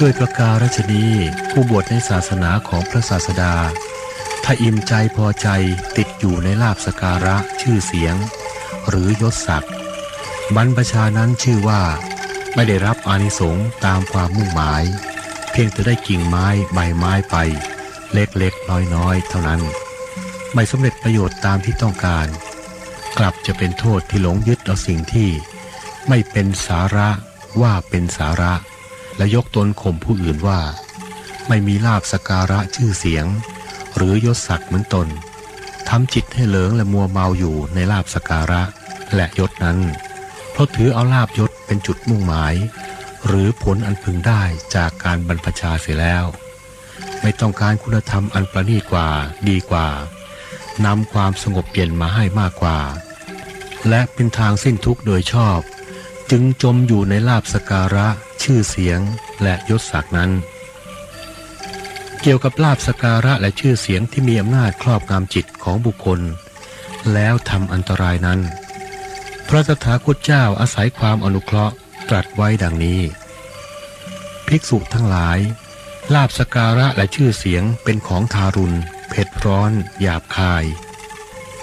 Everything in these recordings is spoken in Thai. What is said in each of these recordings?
ด้วยประการฉนีผู้บวชในศาสนาของพระศาสดา ถ้าอิ่มใจพอใจติดอยู่ในลาบสการะชื่อเสียง หรือยศศักดิ์บรรพชานั้นชื่อว่า ไม่ได้รับอานิสงส์ตามความมุ่งหมาย เพียงแต่ได้กิ่งไม้ใบไม้ไป เล็กๆน้อยๆเท่านั้น ไม่สำเร็จประโยชน์ตามที่ต้องการ กลับจะเป็นโทษที่หลงยึดเอาสิ่งที่ ไม่เป็นสาระว่าเป็นสาระ และยกตนข่มผู้อื่นว่า ไม่มีลาบสการะชื่อเสียง หรือยศศักดิ์เหมือนตนทำจิตให้เหลิงและมัวเมาอยู่ในลาบสการะและยศนั้น เพราะถือเอาลาบยศเป็นจุดมุ่งหมาย หรือผลอันพึงได้จากการบรรพชาเสียแล้ว ไม่ต้องการคุณธรรมอันประณีตกว่าดีกว่านำความสงบเย็นมาให้มากกว่า และเป็นทางสิ้นทุกข์โดยชอบ จึงจมอยู่ในลาบสการะ ชื่อเสียงและยศศักดิ์นั้น เกี่ยวกับลาบสการะและชื่อเสียงที่มีอำนาจครอบงำจิตของบุคคล แล้วทำอันตรายนั้น พระตถาคตเจ้าอาศัยความอนุเคราะห์ตรัสไว้ดังนี้ ภิกษุทั้งหลาย ลาบสการะและชื่อเสียงเป็นของทารุณเผ็ดร้อน หยาบคาย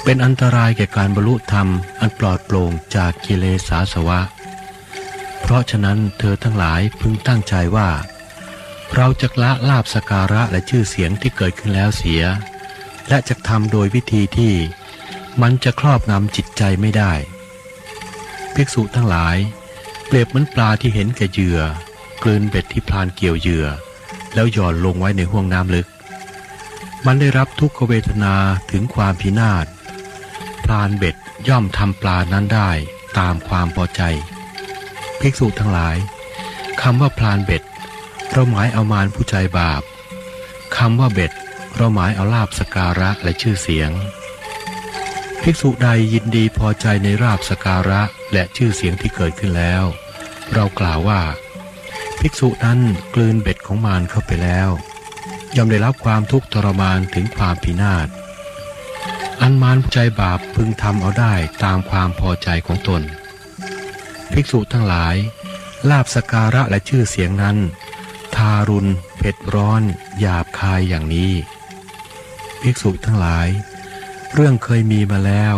เป็นอันตรายแก่การบรรลุธรรมอันปลอดโปร่งจากกิเลสาสวะ ราะฉะนั้นเธอทั้งหลายพึงตั้งใจว่า เราจะละลาบสการะและชื่อเสียงที่เกิดขึ้นแล้วเสีย และจะทำโดยวิธีที่มันจะครอบงำจิตใจไม่ได้ ภิกษุทั้งหลาย เปรียบเหมือนปลาที่เห็นแก่เหยื่อกลืนเบ็ดที่พลานเกี่ยวเหยื่อ แล้วหย่อนลงไว้ในห้วงน้ำลึก มันได้รับทุกขเวทนาถึงความพินาศพลานเบ็ดย่อมทำปลานั้นได้ตามความพอใจ ภิกษุทั้งหลายคำว่าพลานเบ็ด เราหมายเอามารผู้ใจบาปคำว่าเบ็ด เราหมายเอาลาบสการะและชื่อเสียง ภิกษุใดยินดีพอใจในราบสการะและชื่อเสียงที่เกิดขึ้นแล้ว เรากล่าวว่า ภิกษุนั้นกลืนเบ็ดของมารเข้าไปแล้วย่อมได้รับความทุกข์ทรมานถึงความพินาศอันมารผู้ใจบาปพึงทำเอาได้ตามความพอใจของตน ภิกษุทั้งหลาย ลาบสการะและชื่อเสียงนั้น ทารุณเผ็ดร้อน หยาบคายอย่างนี้ ภิกษุทั้งหลาย เรื่องเคยมีมาแล้ว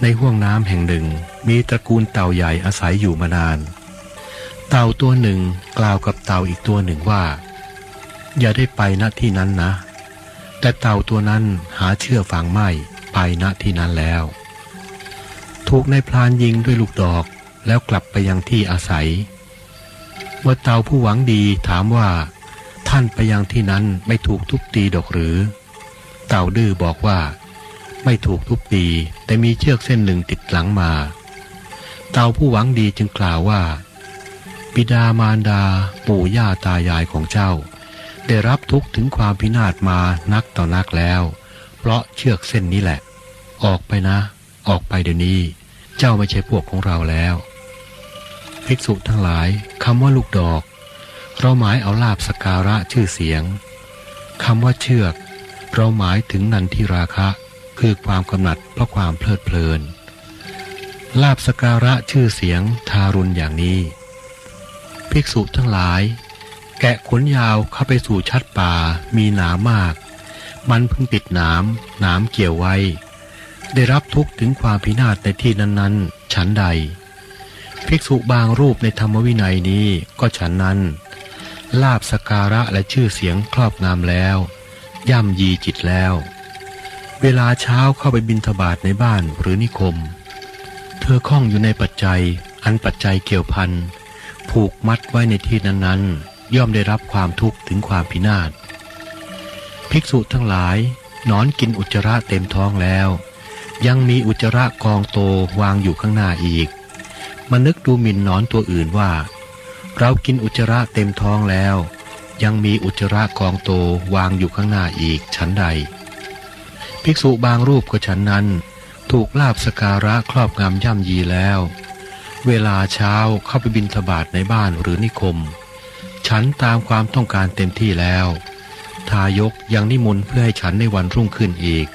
ในห้วงน้ำแห่งหนึ่งมีตระกูลเต่าใหญ่อาศัยอยู่มานาน เต่าตัวหนึ่งกล่าวกับเต่าอีกตัวหนึ่งว่า อย่าได้ไปณที่นั้นนะ แต่เต่าตัวนั้นหาเชื่อฟังไม่ไปณที่นั้นแล้ว ถูกในายพลานยิงด้วยลูกดอก แล้วกลับไปยังที่อาศัย เมื่อเตาผู้หวังดีถามว่า ท่านไปยังที่นั้นไม่ถูกทุบตีดอกหรือ เต่าดื้อบอกว่า ไม่ถูกทุบตีแต่มีเชือกเส้นหนึ่งติดหลังมา เต่าผู้หวังดีจึงกล่าวว่าบิดามารดาปู่ย่าตายายของเจ้า ได้รับทุกข์ถึงความพินาศมานักต่อนักแล้ว เพราะเชือกเส้นนี้แหละ ออกไปนะ ออกไปเดี๋ยวนี้ เจ้าไม่ใช่พวกของเราแล้ว ภิกษุทั้งหลายคำว่าลูกดอก เราหมายเอาลาบสการะชื่อเสียงคำว่าเชือก เราหมายถึงนันทิราคะ คือความกำหนัดเพราะความเพลิดเพลิน ลาบสการะชื่อเสียงทารุณอย่างนี้ ภิกษุทั้งหลาย แกะขนยาวเข้าไปสู่ชัดป่ามีหนามมาก มันเพิ่งติดหนามหนามเกี่ยวไว้ ได้รับทุกข์ถึงความพินาศในที่นั้น ๆ ฉันใด ภิกษุบางรูปในธรรมวินัยนี้ก็ฉันนั้น ลาบสการะและชื่อเสียงครอบงามแล้ว ย่ำยีจิตแล้ว เวลาเช้าเข้าไปบินทบาทในบ้านหรือนิคม เธอคล้องอยู่ในปัจจัย อันปัจจัยเกี่ยวพันผูกมัดไว้ในที่นั้นๆ ย่อมได้รับความทุกข์ถึงความพินาศภิกษุทั้งหลายนอนกินอุจจาระเต็มท้องแล้ว ยังมีอุจจาระกองโตวางอยู่ข้างหน้าอีก มานึกดูหมิ่นนอนตัวอื่นว่า เรากินอุจจาระเต็มท้องแล้ว ยังมีอุจจาระกองโตวางอยู่ข้างหน้าอีกชั้นใด ภิกษุบางรูปก็ฉันนั้น ถูกลาบสการะครอบงำย่ำยีแล้ว เวลาเช้าเข้าไปบินทบาทในบ้านหรือนิคม ฉันตามความต้องการเต็มที่แล้ว ทายกยังนิมนต์เพื่อให้ฉันในวันรุ่งขึ้นอีก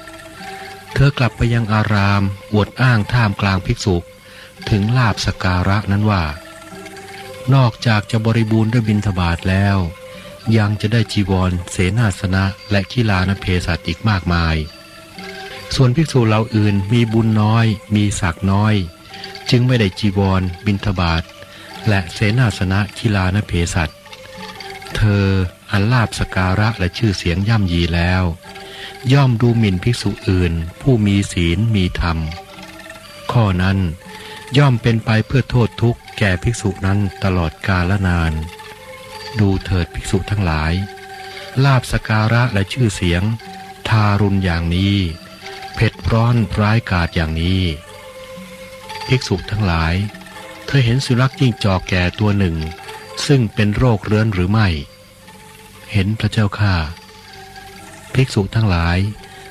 เธอกลับไปยังอารามอวดอ้างท่ามกลางภิกษุ ถึงลาบสการะนั้นว่า นอกจากจะบริบูรณ์ด้วยบินทบาทแล้ว ยังจะได้จีวร เสนาสนะ และกีฬานเพศัตอีกมากมาย ส่วนภิกษุเหล่าอื่นมีบุญน้อย มีศักน้อย จึงไม่ได้จีวร บิณฑบาตและเสนาสนะกีฬานเพศัตเธออันลาบสการะและชื่อเสียงย่ำยีแล้ว ย่อมดูหมิ่นภิกษุอื่น ผู้มีศีลมีธรรม ข้อนั้น ย่อมเป็นไปเพื่อโทษทุกข์แก่ภิกษุนั้นตลอดกาลนาน ดูเถิดภิกษุทั้งหลาย ลาบสการะและชื่อเสียง ทารุณอย่างนี้ เผ็ดร้อนร้ายกาจอย่างนี้ ภิกษุทั้งหลาย เธอเห็นสุรักยิ่งจอกแก่ตัวหนึ่ง ซึ่งเป็นโรคเรื้อนหรือไม่ เห็นพระเจ้าค่าภิกษุทั้งหลาย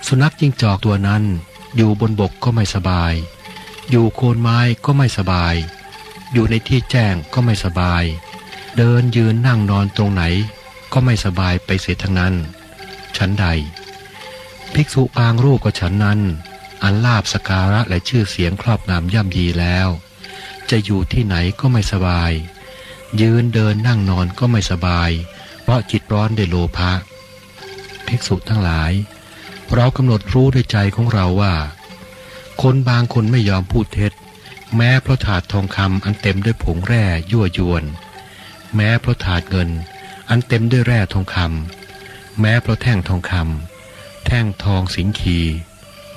สุนัขยิ่งจอกตัวนั้นอยู่บนบกก็ไม่สบาย อยู่โคนไม้ก็ไม่สบาย อยู่ในที่แจ้งก็ไม่สบาย เดินยืนนั่งนอนตรงไหน ก็ไม่สบายไปเสียทั้งนั้น ฉันใด ภิกษุบางรูปก็ฉันนั้น อันลาบสการะและชื่อเสียงครอบงำย่ำยีแล้ว จะอยู่ที่ไหนก็ไม่สบาย ยืนเดินนั่งนอนก็ไม่สบาย เพราะจิตร้อนได้โลภะภิกษุทั้งหลาย เรากำหนดรู้ด้วยใจของเราว่า คนบางคนไม่ยอมพูดเท็จ แม้เพราะถาดทองคำอันเต็มด้วยผงแร่ยั่วยวน แม้เพราะถาดเงิน อันเต็มด้วยแร่ทองคำแม้เพราะแท่งทองคำแท่งทองสิงคี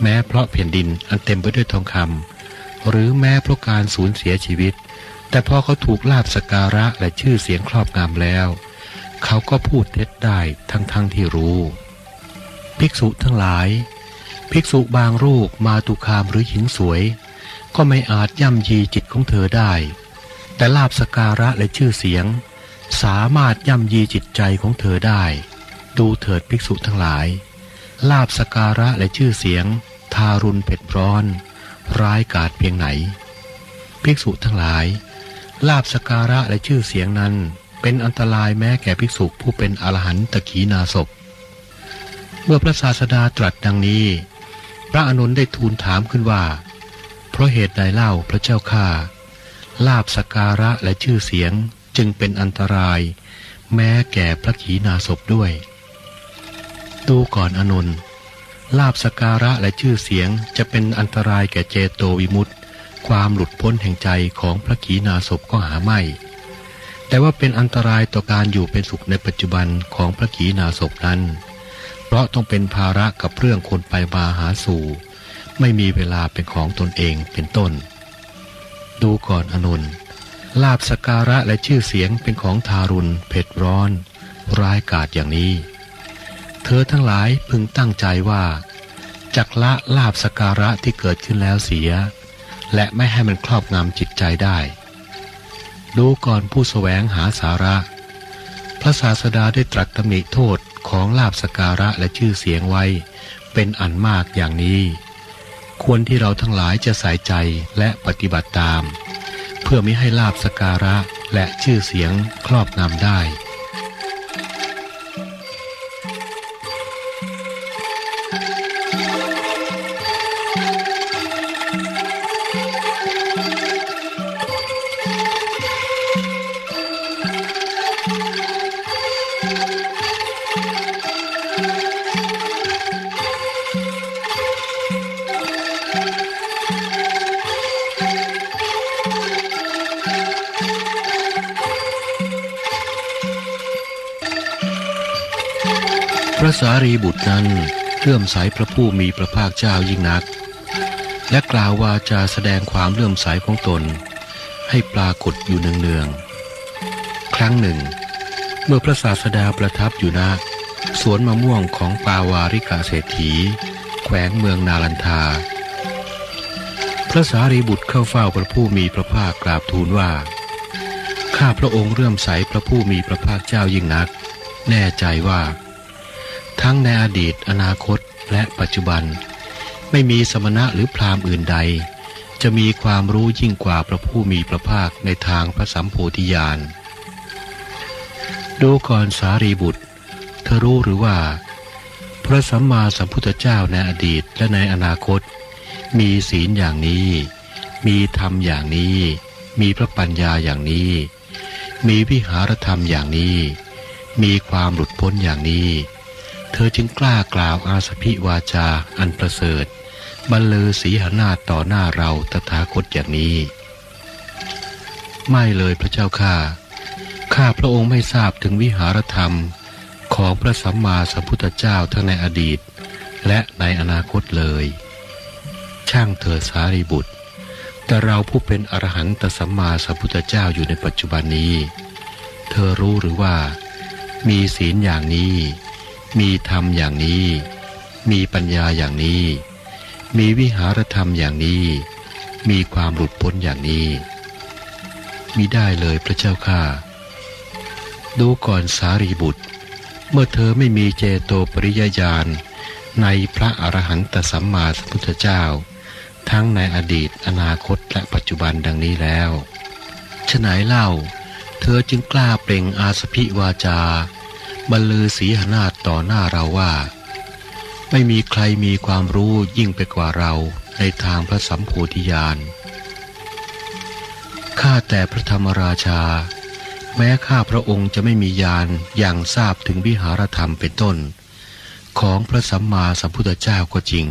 แม้เพราะแผ่นดินอันเต็มไปด้วยทองคำหรือแม้เพราะการสูญเสียชีวิต แต่พอเขาถูกลาบสการะและชื่อเสียงครอบงำแล้ว เขาก็พูดเท็จได้ทั้งๆทที่รู้ ภิกษุทั้งหลาย ภิกษุบางรูปมาตุคามหรือหญิงสวย ก็ไม่อาจย่ำยีจิตของเธอได้ แต่ลาบสการะและชื่อเสียง สามารถย่ำยีจิตใจของเธอได้ ดูเถิดภิกษุทั้งหลาย ลาบสการะและชื่อเสียง ทารุณเผ็ดร้อน ร้ายกาจเพียงไหน ภิกษุทั้งหลาย ลาบสการะและชื่อเสียงนั้น เป็นอันตรายแม้แก่ภิกษุผู้เป็นอรหันตะขีนาศพเมื่อพระศาสดาตรัสดังนี้ พระอนุนได้ทูลถามขึ้นว่า เพราะเหตุใดเล่าพระเจ้าข้าลาบสการะและชื่อเสียงจึงเป็นอันตราย แม้แก่พระขีณาสพด้วย ดูก่อนอนุนลาบสการะและชื่อเสียงจะเป็นอันตรายแก่เจโตวิมุตติ ความหลุดพ้นแห่งใจของพระขีณาสพก็หาไม่ แต่ว่าเป็นอันตรายต่อการอยู่เป็นสุขในปัจจุบันของพระขีณาสพนั้น เพราะต้องเป็นภาระกับเรื่องคนไปมาหาสู่ ไม่มีเวลาเป็นของตนเองเป็นต้น ดูก่อนอนุนลาบสการะและชื่อเสียงเป็นของทารุณเผ็ดร้อน ร้ายกาจอย่างนี้ เธอทั้งหลายพึงตั้งใจว่าจักละลาบสการะที่เกิดขึ้นแล้วเสีย และไม่ให้มันครอบงำจิตใจได้ดูก่อนผู้สแสวงหาสาระ พระศาสดาได้ตรัสตำหนิโทษ ของลาบสการะและชื่อเสียงไว้ เป็นอันมากอย่างนี้ ควรที่เราทั้งหลายจะใส่ใจและปฏิบัติตาม เพื่อไม่ให้ลาบสการะและชื่อเสียงครอบงำได้ สารีบุตรนั้นเลื่อมใสพระผู้มีพระภาคเจ้ายิ่งนัก และกล่าวว่าจะแสดงความเลื่อมใสของตน ให้ปรากฏอยู่เนืองๆ ครั้งหนึ่ง เมื่อพระศาสดาประทับอยู่ณสวนมะม่วงของปาวาริกาเศรษฐี แขวงเมืองนาลันทา พระสารีบุตรเข้าเฝ้าพระผู้มีพระภาคกราบทูลว่า ข้าพระองค์เลื่อมใสพระผู้มีพระภาคเจ้ายิ่งนัก แน่ใจว่า ทั้งในอดีตอนาคตและปัจจุบัน ไม่มีสมณะหรือพราหมณ์อื่นใด จะมีความรู้ยิ่งกว่าพระผู้มีพระภาคในทางพระสัมโพธิญาณดูก่อนสารีบุตร เธอรู้หรือว่า พระสัมมาสัมพุทธเจ้าในอดีตและในอนาคต มีศีลอย่างนี้ มีธรรมอย่างนี้ มีพระปัญญาอย่างนี้ มีวิหารธรรมอย่างนี้ มีความหลุดพ้นอย่างนี้ เธอจึงกล้ากล่าวอาสพิวาจาอันประเสริฐบรรลือสีหนาต่อหน้าเราตถาคตอย่างนี้ ไม่เลยพระเจ้าข้าข้าพระองค์ไม่ทราบถึงวิหารธรรมของพระสัมมาสัมพุทธเจ้าทั้งในอดีต และในอนาคตเลย ช่างเถิดสารีบุตร แต่เราผู้เป็นอรหันตสัมมาสัมพุทธเจ้าอยู่ในปัจจุบันนี้ เธอรู้หรือว่า มีศีลอย่างนี้ มีธรรมอย่างนี้ มีปัญญาอย่างนี้ มีวิหารธรรมอย่างนี้ มีความหลุดพ้นอย่างนี้มีได้เลยพระเจ้าข้าดูก่อนสารีบุตร เมื่อเธอไม่มีเจโตปริยญาณในพระอรหันตสัมมาสัมพุทธเจ้า ทั้งในอดีตอนาคตและปัจจุบันดังนี้แล้วฉไหนเล่า เธอจึงกล้าเปล่งอาสพิวาจา บรรลือสีหนาฏต่อหน้าเราว่า ไม่มีใครมีความรู้ยิ่งไปกว่าเราในทางพระสัมโพธิญาณข้าแต่พระธรรมราชา แม้ข้าพระองค์จะไม่มีญาณอย่างทราบถึงวิหารธรรมเป็นต้น ของพระสัมมาสัมพุทธเจ้าก็จริง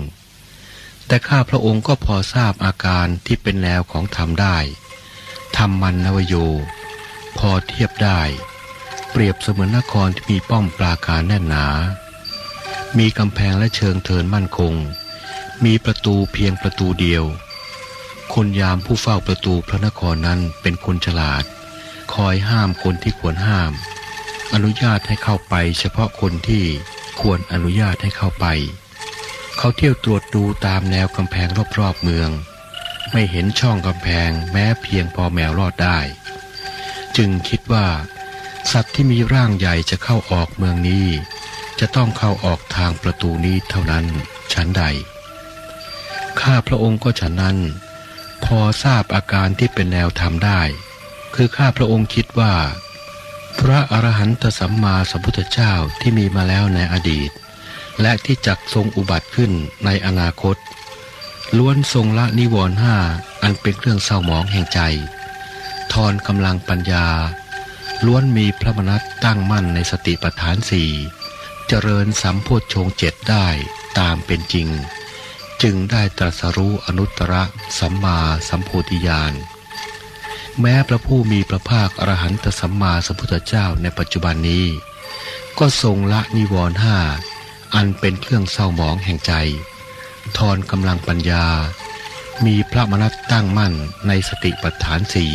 แต่ข้าพระองค์ก็พอทราบอาการที่เป็นแนวของธรรมได้ธรรมมันนวโย พอเทียบได้ เปรียบเสมือนนครที่มีป้อมปราการแน่นหนา มีกำแพงและเชิงเทินมั่นคง มีประตูเพียงประตูเดียว คนยามผู้เฝ้าประตูพระนครนั้นเป็นคนฉลาด คอยห้ามคนที่ควรห้าม อนุญาตให้เข้าไปเฉพาะคนที่ควรอนุญาตให้เข้าไป เขาเที่ยวตรวจดูตามแนวกำแพงรอบๆเมือง ไม่เห็นช่องกำแพงแม้เพียงพอแมวรอดได้ จึงคิดว่า สัตว์ที่มีร่างใหญ่จะเข้าออกเมืองนี้ จะต้องเข้าออกทางประตูนี้เท่านั้นชั้นใด ข้าพระองค์ก็ฉันนั้น พอทราบอาการที่เป็นแนวทำได้ คือข้าพระองค์คิดว่า พระอรหันตสัมมาสัมพุทธเจ้าที่มีมาแล้วในอดีต และที่จักทรงอุบัติขึ้นในอนาคต ล้วนทรงละนิวรณ์ห้าอันเป็นเครื่องเศร้าหมองแห่งใจ ทอนกำลังปัญญา ล้วนมีพระมนัตตั้งมั่นในสติปัฏฐานสี่เจริญสัมโพชฌงเจ็ดได้ตามเป็นจริง จึงได้ตรัสรู้อนุตตรสัมมาสัมโพธิญาณแม้พระผู้มีพระภาคอรหันตสัมมาสัมพุทธเจ้าในปัจจุบันนี้ ก็ทรงละนิวรณ์ห้าอันเป็นเครื่องเศร้าหมองแห่งใจ ทอนกำลังปัญญา มีพระมนัตตั้งมั่นในสติปัฏฐานสี่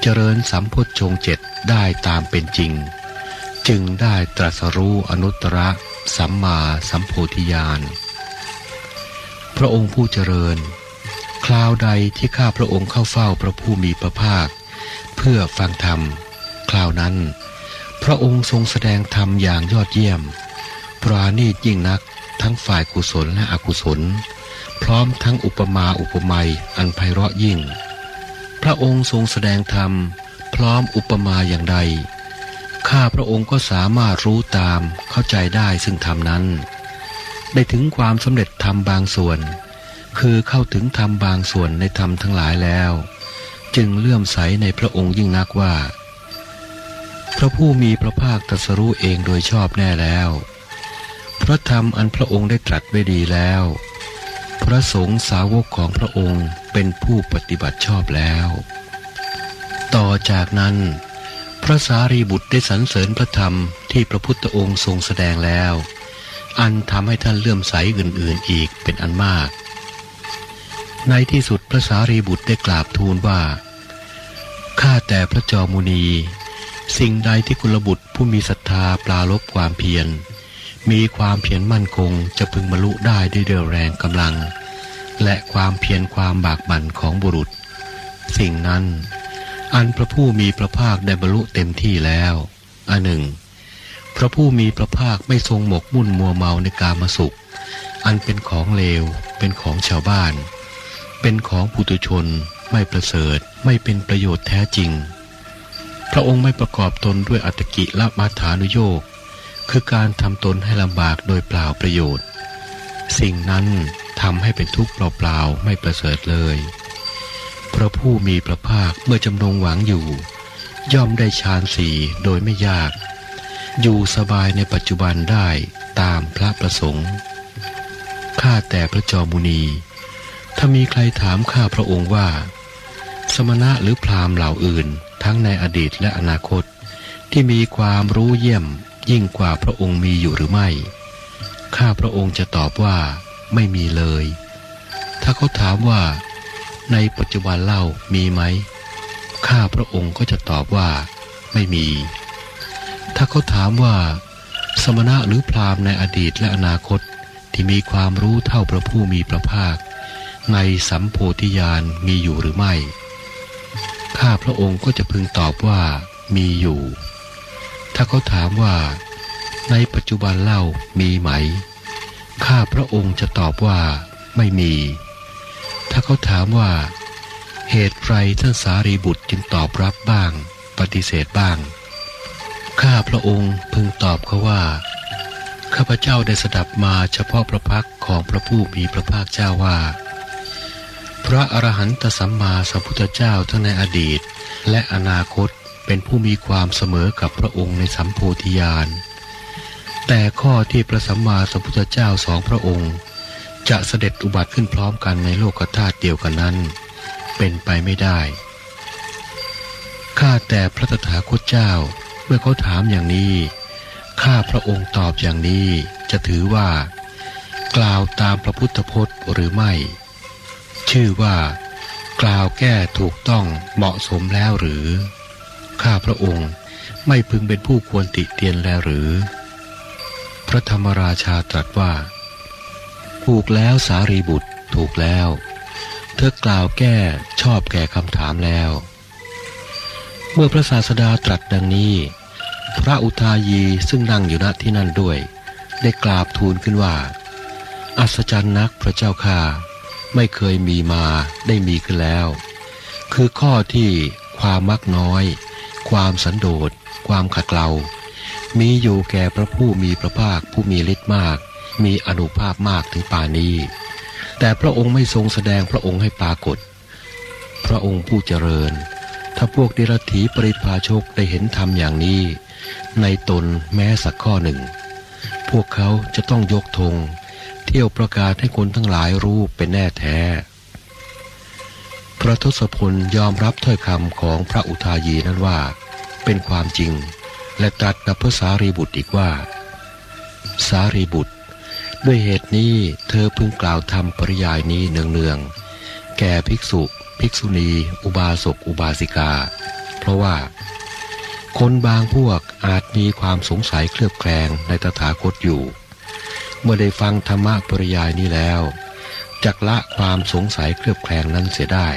เจริญสัมพุทธชงเจ็ด ได้ตามเป็นจริง จึงได้ตรัสรู้อนุตตรสัมมาสัมโพธิญาณ พระองค์ผู้เจริญ คราวใดที่ข้าพระองค์เข้าเฝ้าพระผู้มีพระภาค เพื่อฟังธรรม คราวนั้น พระองค์ทรงแสดงธรรมอย่างยอดเยี่ยม ปราณีตยิ่งนักทั้งฝ่ายกุศลและอกุศล พร้อมทั้งอุปมาอุปไมยอันไพเราะยิ่ง พระองค์ทรงแสดงธรรม พร้อมอุปมาอย่างใด ข้าพระองค์ก็สามารถรู้ตามเข้าใจได้ซึ่งธรรมนั้น ได้ถึงความสำเร็จธรรมบางส่วน คือเข้าถึงธรรมบางส่วนในธรรมทั้งหลายแล้ว จึงเลื่อมใสในพระองค์ยิ่งนักว่า พระผู้มีพระภาคตรัสรู้เองโดยชอบแน่แล้วพระธรรมอันพระองค์ได้ตรัสไว้ดีแล้ว พระสงฆ์สาวกของพระองค์เป็นผู้ปฏิบัติชอบแล้ว ต่อจากนั้น พระสารีบุตรได้สรรเสริญพระธรรมที่พระพุทธองค์ทรงแสดงแล้ว อันทำให้ท่านเลื่อมใสอื่นๆอีกเป็นอันมาก ในที่สุดพระสารีบุตรได้กราบทูลว่าข้าแต่พระจอมุนี สิ่งใดที่กุลบุตรผู้มีศรัทธาปลาลบความเพียรมีความเพียรมั่นคงจะพึงบรรลุได้ด้วยเดือแรงกำลัง และความเพียรความบากบั่นของบุรุษ สิ่งนั้น อันพระผู้มีพระภาคได้บรรลุเต็มที่แล้วอันหนึ่ง พระผู้มีพระภาคไม่ทรงหมกมุ่นมัวเมาในกามสุข อันเป็นของเลว เป็นของชาวบ้าน เป็นของปุถุชน ไม่ประเสริฐ ไม่เป็นประโยชน์แท้จริง พระองค์ไม่ประกอบตนด้วยอัตกิละมาฐานุโยกคือการทำตนให้ลำบากโดยเปล่าประโยชน์ สิ่งนั้นทำให้เป็นทุกข์เปล่าๆไม่ประเสริฐเลย พระผู้มีพระภาคเมื่อจำนงหวังอยู่ ย่อมได้ฌานสี่โดยไม่ยาก อยู่สบายในปัจจุบันได้ตามพระประสงค์ข้าแต่พระจอมุนี ถ้ามีใครถามข้าพระองค์ว่า สมณะหรือพราหมณ์เหล่าอื่น ทั้งในอดีตและอนาคต ที่มีความรู้เยี่ยมยิ่งกว่าพระองค์มีอยู่หรือไม่ข้าพระองค์จะตอบว่าไม่มีเลย ถ้าเขาถามว่า ในปัจจุบันเล่ามีไหม ข้าพระองค์ก็จะตอบว่า ไม่มี ถ้าเขาถามว่า สมณะหรือพราหมณ์ในอดีตและอนาคตที่มีความรู้เท่าพระผู้มีพระภาค ในสัมโพธิญาณมีอยู่หรือไม่ ข้าพระองค์ก็จะพึงตอบว่ามีอยู่ ถ้าเขาถามว่า ในปัจจุบันเล่ามีไหม ข้าพระองค์จะตอบว่าไม่มี ถ้าเขาถามว่า เหตุไรท่านสารีบุตรจึงตอบรับบ้าง ปฏิเสธบ้าง ข้าพระองค์พึงตอบเขาว่า ข้าพเจ้าได้สดับมาเฉพาะพระพักของพระผู้มีพระภาคเจ้าว่า พระอรหันตสัมมาสัมพุทธเจ้าทั้งในอดีต และอนาคตเป็นผู้มีความเสมอกับพระองค์ในสัมโพธิญาณแต่ข้อที่พระสัมมาสัมพุทธเจ้าสองพระองค์ จะเสด็จอุบัติขึ้นพร้อมกันในโลกธาตุเดียวกันนั้น เป็นไปไม่ได้ ข้าแต่พระตถาคตเจ้าเมื่อเขาถามอย่างนี้ ข้าพระองค์ตอบอย่างนี้จะถือว่า กล่าวตามพระพุทธพจน์หรือไม่ ชื่อว่า กล่าวแก้ถูกต้องเหมาะสมแล้วหรือ ข้าพระองค์ไม่พึงเป็นผู้ควรติเตียนแล้วหรือ พระธรรมราชาตรัสว่า ถูกแล้วสารีบุตรถูกแล้ว เธอกล่าวแก้ชอบแก่คำถามแล้ว เมื่อพระศาสดาตรัสดังนี้ พระอุทายีซึ่งนั่งอยู่ณที่นั่นด้วย ได้กราบทูลขึ้นว่า อัศจรรย์นักพระเจ้าค่าไม่เคยมีมาได้มีขึ้นแล้ว คือข้อที่ความมักน้อย ความสันโดษความขัดเกลามีอยู่แก่พระผู้มีพระภาคผู้มีฤทธิ์มาก มีอนุภาพมากถึงป่านี้ แต่พระองค์ไม่ทรงแสดงพระองค์ให้ปรากฏ พระองค์ผู้เจริญ ถ้าพวกเดรัจฉีปริพาชกได้เห็นธรรมอย่างนี้ ในตนแม้สักข้อหนึ่ง พวกเขาจะต้องยกธงเที่ยวประกาศให้คนทั้งหลายรู้เป็นแน่แท้ พระทศพลยอมรับถ้อยคำของพระอุทายีนั้นว่า เป็นความจริง และตรัสกับพระสารีบุตรอีกว่า สารีบุตร ด้วยเหตุนี้เธอพึงกล่าวธรรมปริยายนี้เนืองๆ แก่ภิกษุ ภิกษุณี อุบาสก อุบาสิกา เพราะว่า คนบางพวกอาจมีความสงสัยเคลือบแคลงในตถาคตอยู่ เมื่อได้ฟังธรรมะปริยายนี้แล้วจักละความสงสัยเคลือบแคลงนั้นเสียได้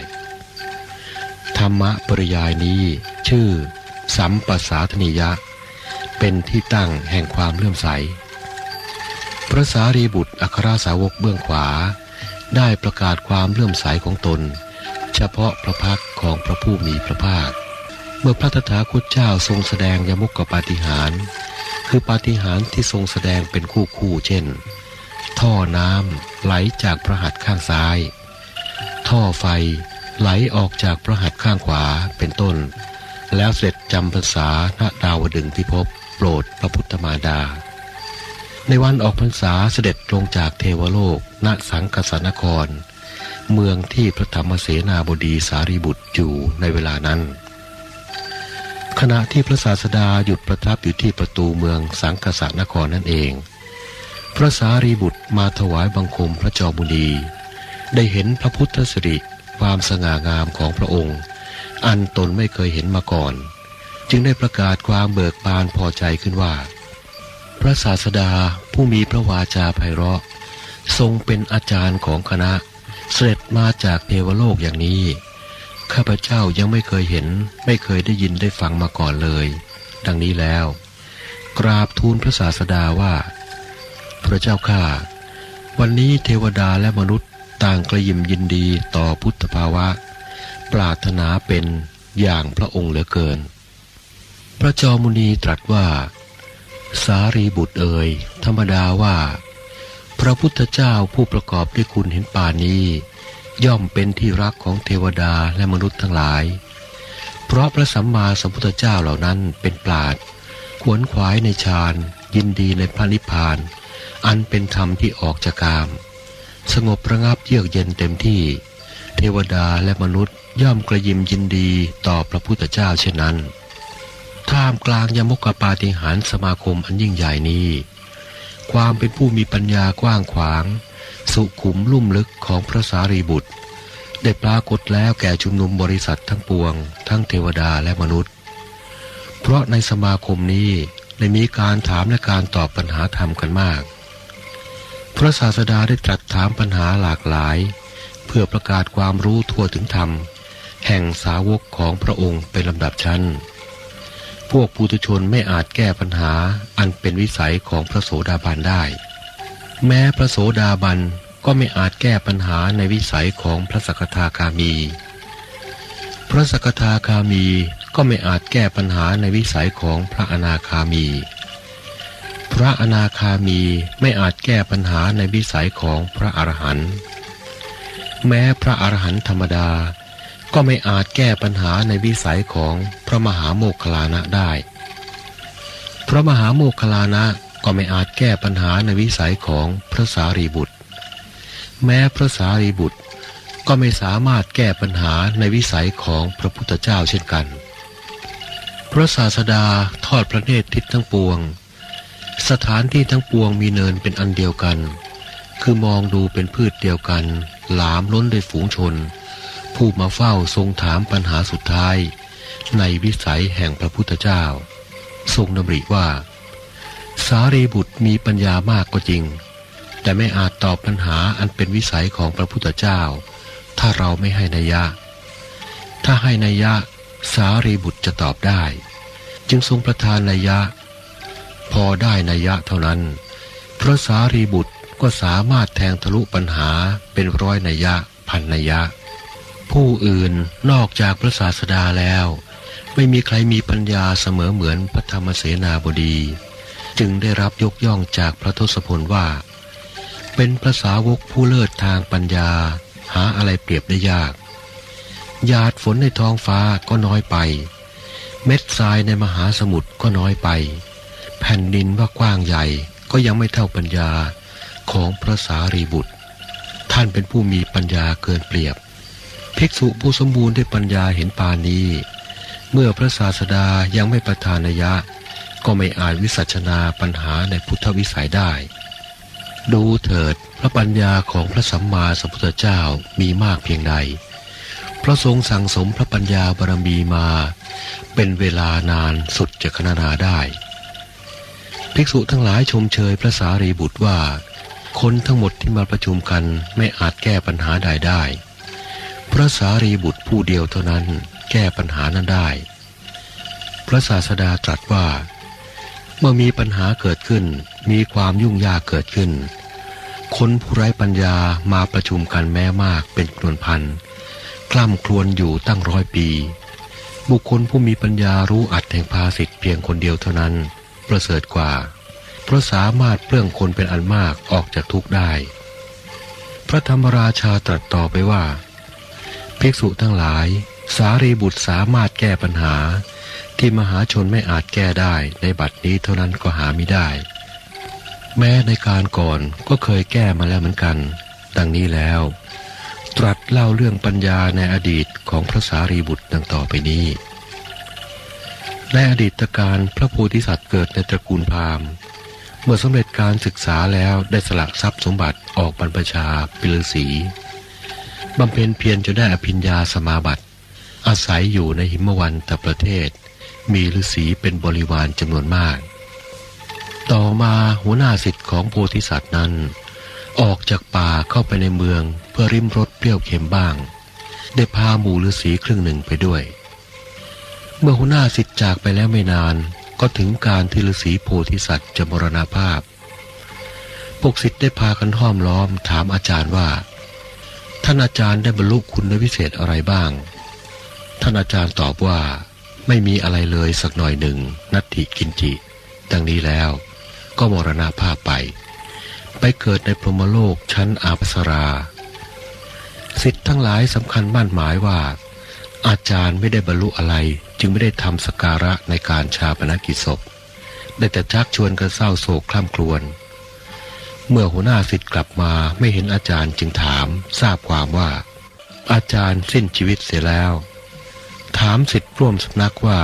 ธรรมะปริยายนี้ชื่อ สัมปัสาธนิยะ เป็นที่ตั้งแห่งความเลื่อมใส พระสารีบุตรอัครสาวกเบื้องขวา ได้ประกาศความเลื่อมใสของตน เฉพาะพระพักของพระผู้มีพระภาค เมื่อพระตถาคตเจ้าทรงแสดงยมุกกับปาฏิหาร คือปาฏิหารที่ทรงแสดงเป็นคู่คู่เช่น ท่อน้ำไหลจากพระหัตถ์ข้างซ้าย ท่อไฟไหลออกจากพระหัตถ์ข้างขวาเป็นต้น แล้วเสร็จจำภาษาณดาวดึงพิภพโปรดพระพุทธมารดา ในวันออกพรรษาเสด็จลงจากเทวโลก ณ สังกสนคร เมืองที่พระธรรมเสนาบดีสารีบุตรอยู่ในเวลานั้น ขณะที่พระศาสดาหยุดประทับอยู่ที่ประตูเมืองสังกสนครนั่นเอง พระสารีบุตรมาถวายบังคมพระจอมุนีได้เห็นพระพุทธสิริความสง่างามของพระองค์ อันตนไม่เคยเห็นมาก่อน จึงได้ประกาศความเบิกบานพอใจขึ้นว่า พระศาสดาผู้มีพระวาจาไพเราะ ทรงเป็นอาจารย์ของคณะ เสด็จมาจากเทวโลกอย่างนี้ ข้าพเจ้ายังไม่เคยเห็น ไม่เคยได้ยินได้ฟังมาก่อนเลย ดังนี้แล้ว กราบทูลพระศาสดาว่า พระเจ้าข้าวันนี้เทวดาและมนุษย์ต่างกระยิมยินดีต่อพุทธภาวะ ปรารถนาเป็นอย่างพระองค์เหลือเกิน พระจอมุนีตรัสว่า สารีบุตรเอ่ยธรรมดาว่า พระพุทธเจ้าผู้ประกอบด้วยคุณเห็นป่านี้ ย่อมเป็นที่รักของเทวดาและมนุษย์ทั้งหลาย เพราะพระสัมมาสัมพุทธเจ้าเหล่านั้นเป็นปราดวนขวายในฌานยินดีในพระนิพพาน อันเป็นธรรมที่ออกจากกาม สงบระงับเยือกเย็นเต็มที่ เทวดาและมนุษย์ย่อมกระยิมยินดีต่อพระพุทธเจ้าเช่นนั้น ท่ามกลางยมกปาฏิหารสมาคมอันยิ่งใหญ่นี้ ความเป็นผู้มีปัญญากว้างขวาง สุขุมลุ่มลึกของพระสารีบุตร ได้ปรากฏแล้วแก่ชุมนุมบริษัททั้งปวง ทั้งเทวดาและมนุษย์ เพราะในสมาคมนี้ได้มีการถามและการตอบปัญหาธรรมกันมาก พระศาสดาได้ตรัสถามปัญหาหลากหลาย เพื่อประกาศความรู้ทั่วถึงธรรม แห่งสาวกของพระองค์เป็นลำดับชั้น พวกปุถุชนไม่อาจแก้ปัญหาอันเป็นวิสัยของพระโสดาบันได้ แม้พระโสดาบันก็ไม่อาจแก้ปัญหาในวิสัยของพระสกทาคามี พระสกทาคามีก็ไม่อาจแก้ปัญหาในวิสัยของพระอนาคามี พระอนาคามีไม่อาจแก้ปัญหาในวิสัยของพระอรหันต์ แม้พระอรหันต์ธรรมดา ก็ไม่อาจแก้ปัญหาในวิสัยของพระมหาโมคคลานะได้ พระมหาโมคคลานะก็ไม่อาจแก้ปัญหาในวิสัยของพระสารีบุตร แม้พระสารีบุตรก็ไม่สามารถแก้ปัญหาในวิสัยของพระพุทธเจ้าเช่นกัน พระศาสดาทอดพระเนตรทิศทั้งปวง สถานที่ทั้งปวงมีเนินเป็นอันเดียวกัน คือมองดูเป็นพืชเดียวกัน หลามล้นด้วยฝูงชน ผู้มาเฝ้าทรงถามปัญหาสุดท้าย ในวิสัยแห่งพระพุทธเจ้า ทรงดำริว่า สารีบุตรมีปัญญามากก็จริง แต่ไม่อาจตอบปัญหาอันเป็นวิสัยของพระพุทธเจ้า ถ้าเราไม่ให้นัยยะ ถ้าให้นัยยะสารีบุตรจะตอบได้ จึงทรงประทานนัยยะ พอได้นัยยะเท่านั้นพระสารีบุตรก็สามารถแทงทะลุปัญหาเป็นร้อยนัยยะพันนัยยะ ผู้อื่นนอกจากพระศาสดาแล้ว ไม่มีใครมีปัญญาเสมอเหมือนพระธรรมเสนาบดี จึงได้รับยกย่องจากพระทศพลว่า เป็นพระสาวกผู้เลิศทางปัญญา หาอะไรเปรียบได้ยากหยาดฝนในท้องฟ้าก็น้อยไป เม็ดทรายในมหาสมุทรก็น้อยไป แผ่นดินว่ากว้างใหญ่ก็ยังไม่เท่าปัญญาของพระสารีบุตร ท่านเป็นผู้มีปัญญาเกินเปรียบ ภิกษุผู้สมบูรณ์ด้วยปัญญาเห็นปานนี้ เมื่อพระศาสดายังไม่ประทานยะ ก็ไม่อาจวิสัชนาปัญหาในพุทธวิสัยได้ ดูเถิดพระปัญญาของพระสัมมาสัมพุทธเจ้ามีมากเพียงใด พระทรงสั่งสมพระปัญญาบารมีมา เป็นเวลานานสุดจะคณนาได้ ภิกษุทั้งหลายชมเชยพระสารีบุตรว่าคนทั้งหมดที่มาประชุมกันไม่อาจแก้ปัญหาใดได้ พระสารีบุตรผู้เดียวเท่านั้นแก้ปัญหานั้นได้ พระศาสดาตรัสว่า เมื่อมีปัญหาเกิดขึ้น มีความยุ่งยากเกิดขึ้น คนผู้ไร้ปัญญามาประชุมกันแม้มากเป็นจำนวนพันคล่ำครวญอยู่ตั้งร้อยปี บุคคลผู้มีปัญญารู้อัดแห่งภาสิทธิ์เพียงคนเดียวเท่านั้น ประเสริฐกว่า เพราะสามารถเปลื้องคนเป็นอันมากออกจากทุกข์ได้ พระธรรมราชาตรัสต่อไปว่า ภิกษุทั้งหลาย สารีบุตรสามารถแก้ปัญหา ที่มหาชนไม่อาจแก้ได้ในบัดนี้เท่านั้นก็หาไม่ได้ แม้ในการก่อนก็เคยแก้มาแล้วเหมือนกัน ดังนี้แล้ว ตรัสเล่าเรื่องปัญญาในอดีตของพระสารีบุตรดังต่อไปนี้ในอดีตการพระโพธิสัตว์เกิดในตระกูลพราหมณ์ เมื่อสำเร็จการศึกษาแล้วได้สละทรัพย์สมบัติออกบรรพชาปิลสี บำเพ็ญเพียรจนได้อภิญญาสมาบัติ อาศัยอยู่ในหิมวันตประเทศ มีฤาษีเป็นบริวารจำนวนมาก ต่อมาหัวหน้าสิทธิ์ของโพธิสัตว์นั้น ออกจากป่าเข้าไปในเมืองเพื่อริมรสเปรี้ยวเค็มบ้าง ได้พาหมู่ฤาษีครึ่งหนึ่งไปด้วย เมื่อหัวหน้าสิทธิ์จากไปแล้วไม่นานก็ถึงการที่ฤาษีโพธิสัตว์จะมรณาภาพพวกสิทธิ์ได้พากันห้อมล้อมถามอาจารย์ว่า ท่านอาจารย์ได้บรรลุคุณวิเศษอะไรบ้าง ท่านอาจารย์ตอบว่า ไม่มีอะไรเลยสักหน่อยหนึ่ง นัตถิกินจิ ดังนี้แล้วก็มรณาภาพไป ไปเกิดในพรหมโลกชั้นอาปสรา สิทธิ์ทั้งหลายสำคัญมั่นหมายว่า อาจารย์ไม่ได้บรรลุอะไร จึงไม่ได้ทำสการะในการชาปนกิจศพได้แต่ชักชวนกันเศร้าโศกคล่ำครวญ เมื่อหัวหน้าสิทธิ์กลับมาไม่เห็นอาจารย์จึงถามทราบความว่า อาจารย์สิ้นชีวิตเสียแล้ว ถามสิทธิ์ร่วมสำนักว่า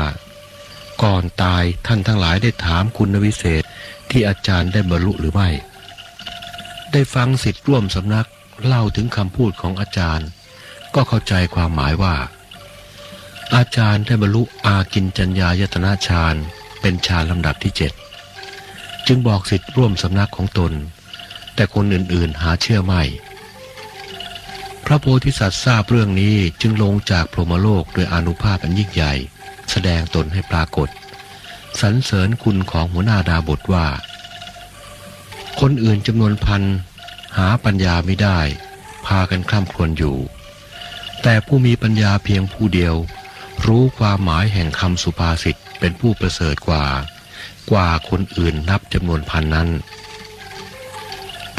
ก่อนตายท่านทั้งหลายได้ถามคุณวิเศษที่อาจารย์ได้บรรลุหรือไม่ ได้ฟังสิทธิ์ร่วมสำนักเล่าถึงคำพูดของอาจารย์ ก็เข้าใจความหมายว่า อาจารย์ได้บรรลุอากินจัญญายตนาฌานเป็นฌานลำดับที่เจ็ดจึงบอกสิทธิ์ร่วมสำนักของตน แต่คนอื่นๆหาเชื่อไม่ พระโพธิสัตว์ทราบเรื่องนี้จึงลงจากพรหมโลกโดยอนุภาพอันยิ่งใหญ่ แสดงตนให้ปรากฏสรรเสริญคุณของหัวหน้าดาบทว่า คนอื่นจำนวนพันหาปัญญาไม่ได้ พากันคล่ำครวญอยู่ แต่ผู้มีปัญญาเพียงผู้เดียว รู้ความหมายแห่งคำสุภาษิตเป็นผู้ประเสริฐกว่า กว่าคนอื่นนับจำนวนพันนั้น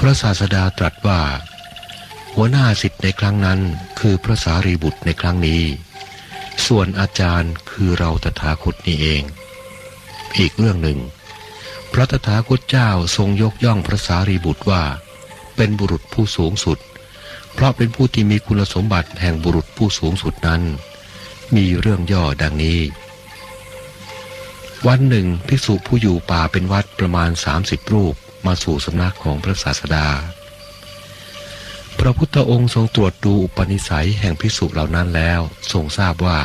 พระศาสดาตรัสว่า หัวหน้าสิทธิ์ในครั้งนั้นคือพระสารีบุตรในครั้งนี้ ส่วนอาจารย์คือเราตถาคตนี่เอง อีกเรื่องหนึ่ง พระตถาคตเจ้าทรงยกย่องพระสารีบุตรว่า เป็นบุรุษผู้สูงสุด เพราะเป็นผู้ที่มีคุณสมบัติแห่งบุรุษผู้สูงสุดนั้น มีเรื่องย่อดังนี้ วันหนึ่งภิกษุผู้อยู่ป่าเป็นวัดประมาณสามสิบรูป มาสู่สำนักของพระศาสดา พระพุทธองค์ทรงตรวจดูอุปนิสัยแห่งภิกษุเหล่านั้นแล้วทรงทราบว่า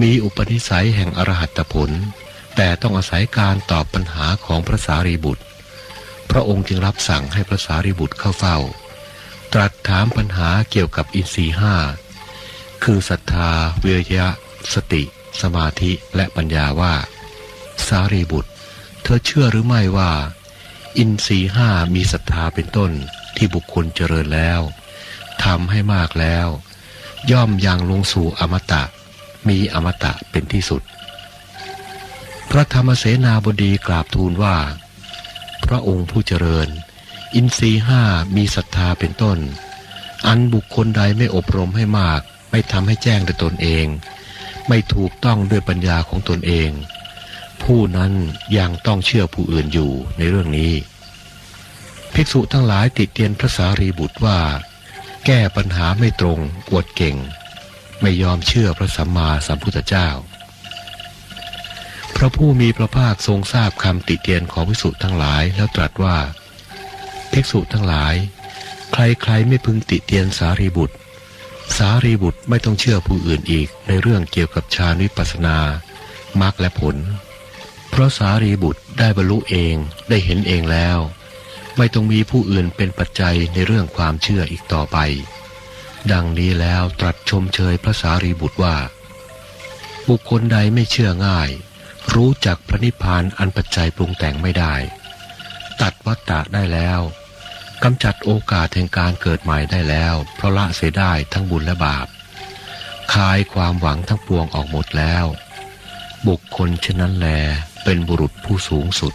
มีอุปนิสัยแห่งอรหัตผล แต่ต้องอาศัยการตอบปัญหาของพระสารีบุตร พระองค์จึงรับสั่งให้พระสารีบุตรเข้าเฝ้า ตรัสถามปัญหาเกี่ยวกับอินทรีห้าคือศรัทธา เวียยะสติ สมาธิและปัญญาว่า สารีบุตร เธอเชื่อหรือไม่ว่า อินทรีห้ามีศรัทธาเป็นต้นที่บุคคลเจริญแล้วทำให้มากแล้ว ย่อมยังลงสู่อมตะ มีอมตะเป็นที่สุด พระธรรมเสนาบดีกราบทูลว่า พระองค์ผู้เจริญ อินทรีห้ามีศรัทธาเป็นต้น อันบุคคลใดไม่อบรมให้มาก ไม่ทำให้แจ้งด้วยตนเอง ไม่ถูกต้องด้วยปัญญาของตนเอง ผู้นั้นยังต้องเชื่อผู้อื่นอยู่ในเรื่องนี้ ภิกษุทั้งหลายติดเตียนพระสารีบุตรว่า แก้ปัญหาไม่ตรงอวดเก่ง ไม่ยอมเชื่อพระสัมมาสัมพุทธเจ้า พระผู้มีพระภาคทรงทราบคำติเตียนของภิกษุทั้งหลายแล้วตรัสว่า ภิกษุทั้งหลาย ใครๆไม่พึงติเตียนสารีบุตร สารีบุตรไม่ต้องเชื่อผู้อื่นอีกในเรื่องเกี่ยวกับฌานวิปัสสนามรรคและผล เพราะสารีบุตรได้บรรลุเองได้เห็นเองแล้ว ไม่ต้องมีผู้อื่นเป็นปัจจัยในเรื่องความเชื่ออีกต่อไป ดังนี้แล้วตรัสชมเชยพระสารีบุตรว่า บุคคลใดไม่เชื่อง่าย รู้จักพระนิพพานอันปัจจัยปรุงแต่งไม่ได้ ตัดวัฏฏะได้แล้วกำจัดโอกาสแห่งการเกิดใหม่ได้แล้ว เพราะละเสียได้ทั้งบุญและบาปคลายความหวังทั้งปวงออกหมดแล้ว บุคคลเช่นนั้นแล เป็นบุรุษผู้สูงสุด